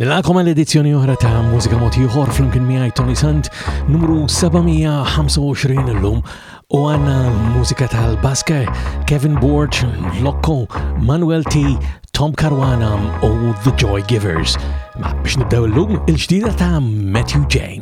Nilaqkom għal edizzjoni oħra ta' Mużika Mod Ieħor flimkien miegħi Tony Sant numru 725 illum u għandna mużika tal-Baske, Kevin Borg, Lokko, Manuel T, Tom Caruana u The Joy Givers. Ma biex nibdew illum il-ġdida ta' Matthew James.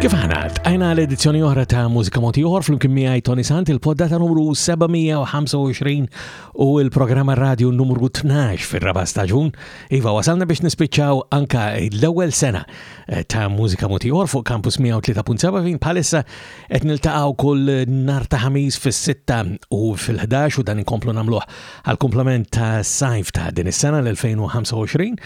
Kif ħana, għajna l-edizzjoni oħra ta' Mużika Moti Oħor fl-imkien miegħi Tony Sant il-poddata numru 725 u il-programma radio numru 12 fir-raba' staġun. Iva wasalna biex nispiċċaw anka l-ewwel sena eh, ta' Mużika Moti Oħor fuq Campus 103.7 fin palissa Qed niltaqgħu kull nhar ta' Ħamis fis-sitta u fil-11 u dan inkomplu nagħmluh għall-komplement ta' sajf ta' din is-sena l-2025.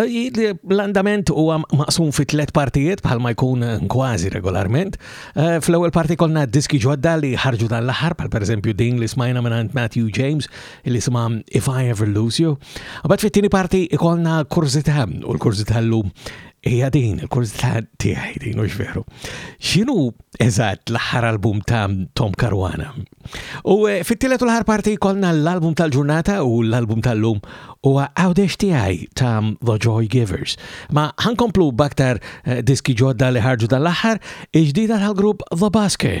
Eh, l-andament huwa maqsum fi tliet partijiet bħalma jkun kważi regolarment. Eh, fl-ewwel parti konna diski ġodda li ħarġu dan l-aħħar bħal pereżempju din li smajna minn Matthew James li isma' If I Ever Lose You. Abad fit-tieni parti ikollna kurzità u l-kurzità llum Hija din, il-kurżità tiegħi din, hux veru. X'inhu eżatt l-aħħar album ta' Tom Caruana? U eh, fit-tielet u l-aħħar parti jkollna l-album tal-ġurnata u l-album tal-lum huwa Għawdex tiegħi ta' The Joy Givers. Ma ħankomplu baktar eh, diski ġodda li ħarġu dan l-aħħar, iġdida tal-grupp The Basker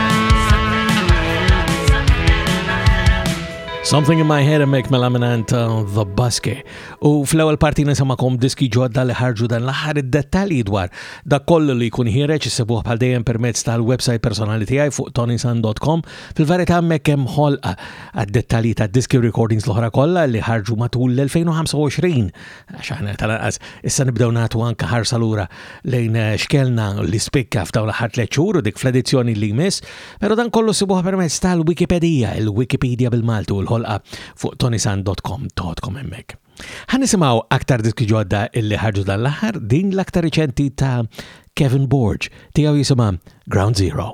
Something in my head emmek mela minant uh, The Buske. U fl-ewel parti nisamakom diski ġodda li ħarġu dan l-ħar id-dettalji dwar da kollu li kun ħireċ issibuħ bħal dejjem permezz tal-website personali tiegħi fuq tonisan.com. Fil-verità emmek hemm ħolqa għad-dettalji ta' diski recordings l-oħra kollha li ħarġu matul l-2025 għax aħna tal-anqas issa nibdew nagħtu anke ħarsa lura lejn eh, xkelna li spikka f'dawn l-aħħar tliet xhur u dik fl-edizzjoni li jmiss, però dan kollu sibuha permezz tal-Wikipedija, il-Wikipedia bil-Maltu u l-ħolqa fuq tonisan.com totkom hemmhekk. Ħanisimaw aktar diski ġodda illi ħarġu dan l-aħħar din l-aktar riċenti ta' Kevin Borg tiegħu jisimha Ground Zero.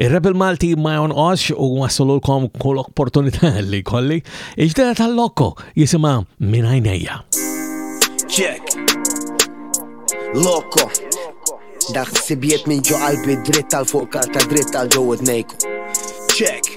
Ir-Rebel Malti ma jonqosx u wassolulkom kull opportunità li kolli, iġdera tal-lokko jisima minn għajnejja. Check. Lokko. Dak sibiet minn ġo qalbi dritt tal fuq karta dritt tal ġo id-nejku. Check.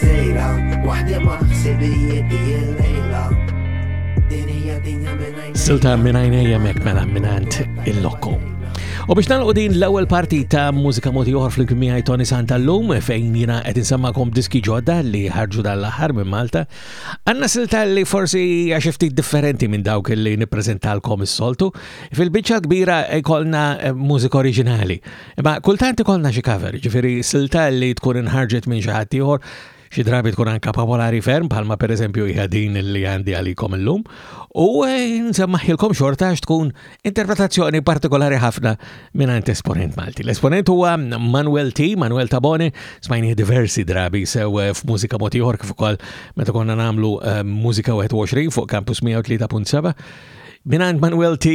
Sejra waħdi ma' ħsibijiet il-lejla Din hija dinja minn għajnejja Silta minn għajnejja mek mela minn għand il-lokku. U biex nalqu din l-ewwel parti ta' mużika modi oħor flimkien miegħi Tony Santa llum fejn jiena qed insemmakom diski ġodda li ħarġu dan l-aħħar minn Malta. Għandna silta li forsi hija xi ftit differenti minn dawk li nippreżentalkom is-soltu. Fil-biċċa kbira jkollna eh, mużika oriġinali. Imma kultant ikollna xi cover, ġifieri silta li tkun inħarġet minn xi ħadd ieħor xi drabi tkun anka popolari ferm bħalma pereżempju hija din li għandi għalikom illum u eh, nsemmaħilkom xorta għax tkun interpretazzjoni partikolari ħafna minn għand esponent Malti. L-esponent huwa Manuel T, Manuel Tabone, smajni diversi drabi sew eh, f'mużika motiħor kif ukoll meta konna nagħmlu eh, mużika 21 fuq Campus 103.7 minn għand Manuel T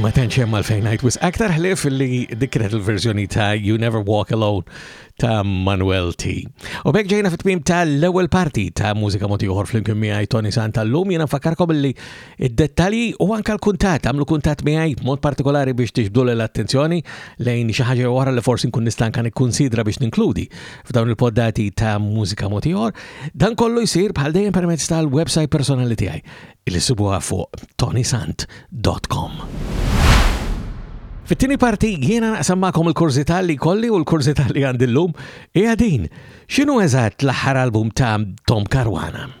ma tantx hemm għalfejn ngħid wis aktar ħlief li dik kienet il-verżjoni ta' You Never Walk Alone ta' Manuel T. U bekk ġejna fit-tmim tal-ewwel parti ta' mużika moti oħor flimkien miegħi Tony Santa llum jiena nfakkarkom li Id-dettalji u anke l-kuntatt, għamlu kuntatt miegħi b'mod partikolari biex tixbdu l-attenzjoni lejn xi ħaġa oħra li forsi nkun nista' anke nikkunsidra biex ninkludi f'dawn il-poddati ta' mużika mod ieħor. Dan kollu jsir bħal dejjem permezz tal-website personali tiegħi li sibuha fuq tonisant.com. Fit-tieni parti jiena naqsam magħkom il-kurżità li kolli u l-kurżità li għandillum hija din. X'inhu eżatt l-aħħar album ta' Tom Caruana?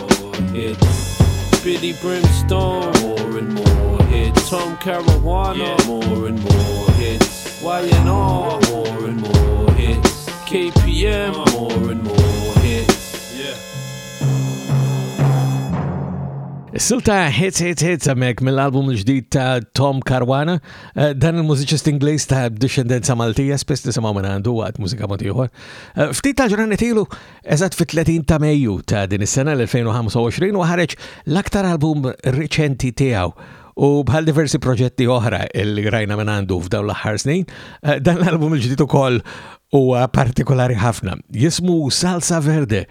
Billy Brimstone, more and more hits. Tom Caruana, yeah, more and more hits. YNR, more and more hits. KPM, more and more hits. Yeah. Silta hits hits hits għamek mill-album l-ġdid ta' Tom Caruana, eh, dan il-mużiċist Ingliż ta' discendenza Maltija, spess nisimaw minn għandu għat mużika motiħor. Eh, ftit tal-ġranet ilu Eżatt fit-30 ta' Mejju ta' din is-sena l-2025 huwa ħareġ l-aktar album riċenti tiegħu u bħal diversi proġetti oħra li rajna minn għandu f'dawn l-aħħar snin, eh, dan l-album il-ġdid ukoll huwa partikolari ħafna. Jismu Salsa Verde,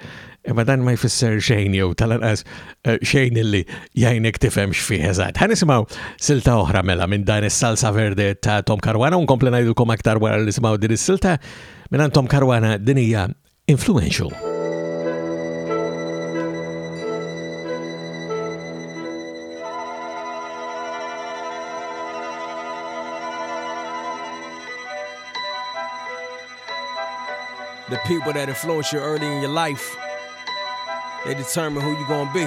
imma dan ma jfisser xejn jew tal-anqas eh, xejn illi jgħinek tifhem x'fih eżatt. Ħa nisimgħu silta oħra mela minn dan is-Salsa Verde ta' Tom Karwana u nkompli ngħidilkom aktar wara li nisimgħu din is-silta minn Tom Karwana din hija influential. The people that influence you early in your life, they determine who you're gonna be.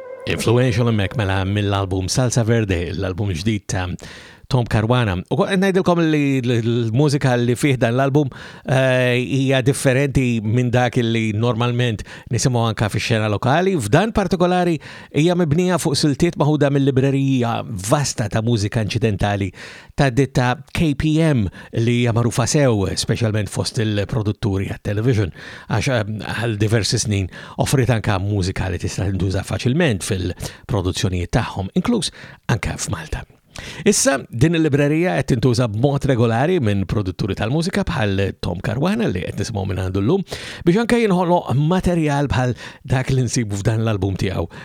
Influential hemmhekk mela mill-album Salsa Verde, l-album ġdid ta' Tom Caruana. U kont ngħidilkom li l-mużika li fih dan l-album eh, hija differenti minn dak li normalment nisimgħu anka fix-xena lokali. F'dan partikolari hija mibnija fuq siltiet maħuda mill-librerija vasta ta' mużika inċidentali ta' ditta KPM li hija magħrufa sew, speċjalment fost il-produtturi għat-television, għax eh, għal diversi snin offrit anka mużika li tista' tintuża faċilment fil-produzzjonijiet tagħhom, inkluż anka f'Malta. Issa, din il-librerija qed tintuża b'mod regolari minn produtturi tal-mużika bħal Tom Caruana li qed nisimgħu minn għandu llum biex anke jinħoloq materjal bħal dak li nsibu f'dan l-album tiegħu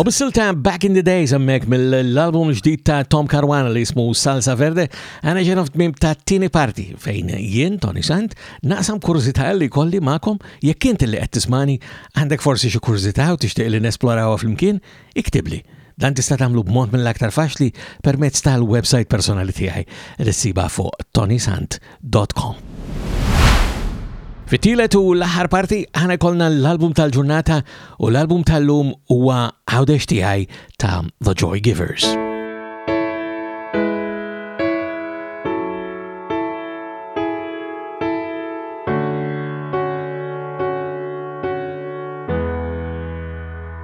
U bis-silta Back in the Days hemmhekk mill-album ġdid ta' Tom Caruana li jismu Salsa Verde, għana ġenaf tmim ta' tini parti fejn jien, Tony Sant, naqsam kurzita li kolli ma'kom jekk inti li qed tismani għandek forsi xi kurzita u tixtieq li nesplorawha flimkien, Iktibli. Dan tista' tagħmlu b'mod mill-aktar faċli permezz tal-websajt personali tiegħi li ssibha fuq tonysant.com. Fit-tielet u l-aħħar parti ħana kolna l-album tal-ġurnata u l-album tal-lum huwa Għawdex tiegħi ta' The Joy Givers.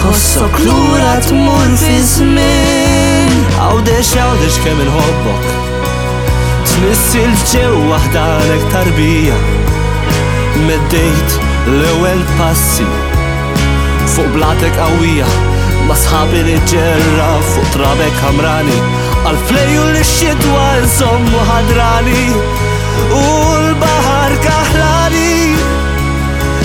Tħossok lura tmur fi żmien. Għawdex għawdex kemm inħobbok. Tmissil f'ġew waħdanek tarbija. Meddejt l-ewwel passi. Fuq blatek qawwija ma sħabi li ġerra fuq trabek kamrani. Għal fleju li xidwa nżommu ħadrani. U l-bahar kaħlani.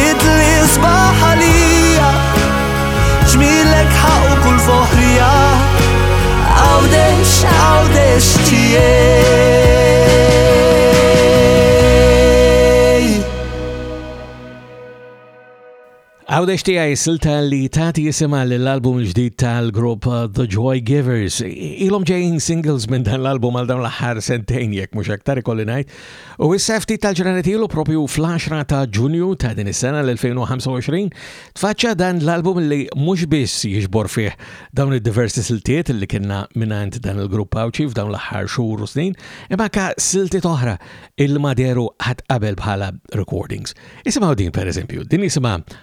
Idli sbaħ għalija Ġmilek ħaqu kull foħrija Għawdex, għawdex tijaj Għawdex tijaj silta li tati jisima l-album ġdid tal-grupp uh, The Joy Givers. Ilom ġejn singles minn dan l-album għal dawn l-ħar sentejn jek mux aktar kollinajt. U issa ftit tal-ġranet ilu propju fl-10 ta' Ġunju ta' din is-sena l-2025 tfaċċa dan l-album li mhux biss jiġbor fih dawn id-diversi siltiet li kienna minant dan il-grupp Għawdxi f'dawn l-aħħar xhur u snin, imma ka siltiet oħra il maderu ħadd qabel bħala recordings. Isimgħu din pereżempju, din isimha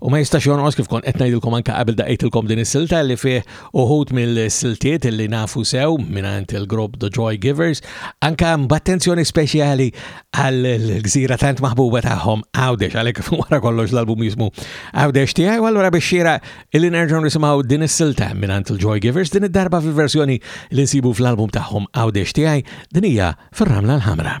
U ma jistax jonqos kif kont qed ngħidilkom anke qabel daqgħidilkom din is-silta li fih uħud mill-siltiet li nafu sew mingħand il-grupp The Joy Givers, anke b'attenzjoni speċjali għall-gżira tant maħbuba tagħhom Għawdex, għalhekk wara kollox l-album jismu Għawdex tiegħi, u allura biex xira illi nerġgħu nisimgħu din is-silta mingħand il-Joy Givers din id-darba fil-verżjoni li nsibu fl-album tagħhom Għawdex tiegħi din hija fir-ramla l-ħamra.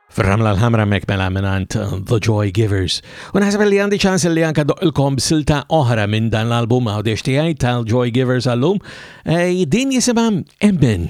Fir-ramla l-ħamra mek mela minant uh, The Joy Givers. U naħseb li għandi ċans li anka doqilkom b'silta oħra minn dan l-album għawdex tiegħi tal-Joy Givers għallum. Eh, din jisimha Emben.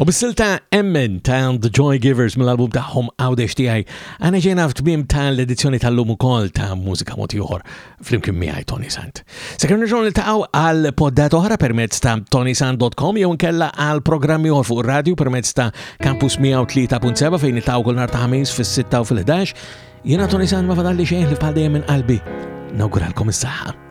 U bis-silta Emmen ta' The Joy Givers mill-album tagħhom Għawdex tiegħi, għana ġejna f'tmiem tal-edizzjoni tal-lum ukoll ta' mużika mod ieħor flimkien miegħi Tony Sant. Sakemm nerġgħu niltaqgħu għal poddat oħra permezz ta' tonysant.com jew nkella għal programmi ieħor fuq ir-radju permezz ta' Campus 103.7 fejn niltaqgħu kull nhar ta' ħamis fis-6 u fil-11. Jiena Tony Sant ma fadalli xejn li bħal dejjem minn qalbi. Nawguralkom is-saħħa.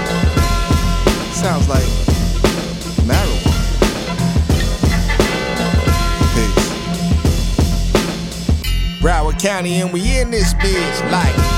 Sounds like marijuana. Broward County, and we in this bitch like.